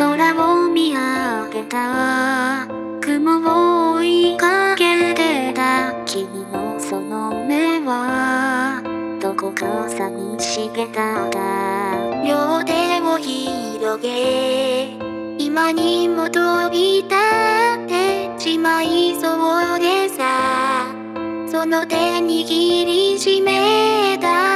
空を見上げた雲を追いかけてた君のその目はどこか寂しげだった両手を広げ今にも飛び立ってしまいそうでさ。その手握りしめた。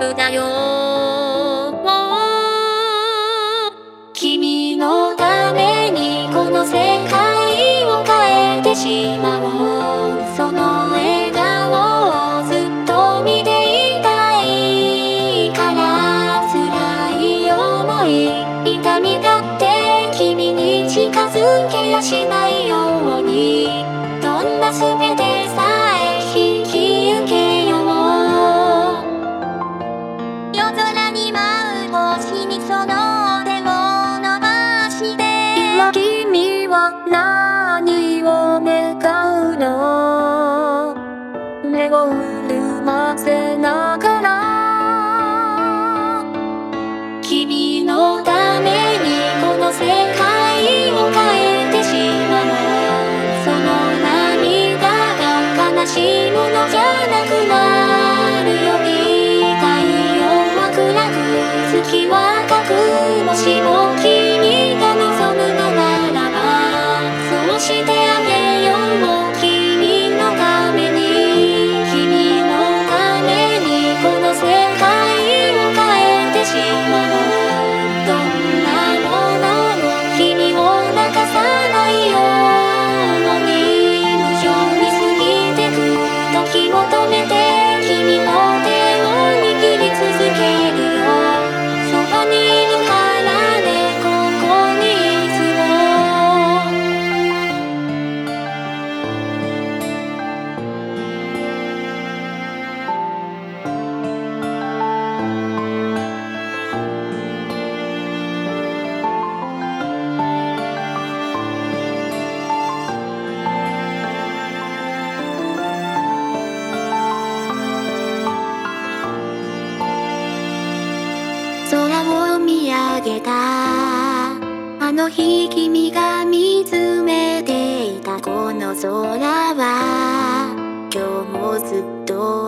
プだよ。君のためにこの世界を変えてしまおう。その笑顔をずっと見ていたい。から辛い思い痛みだって君に近づけやしない。何を願うの？目を潤ませ見上げた。あの日君が見つめていたこの空は今日もずっと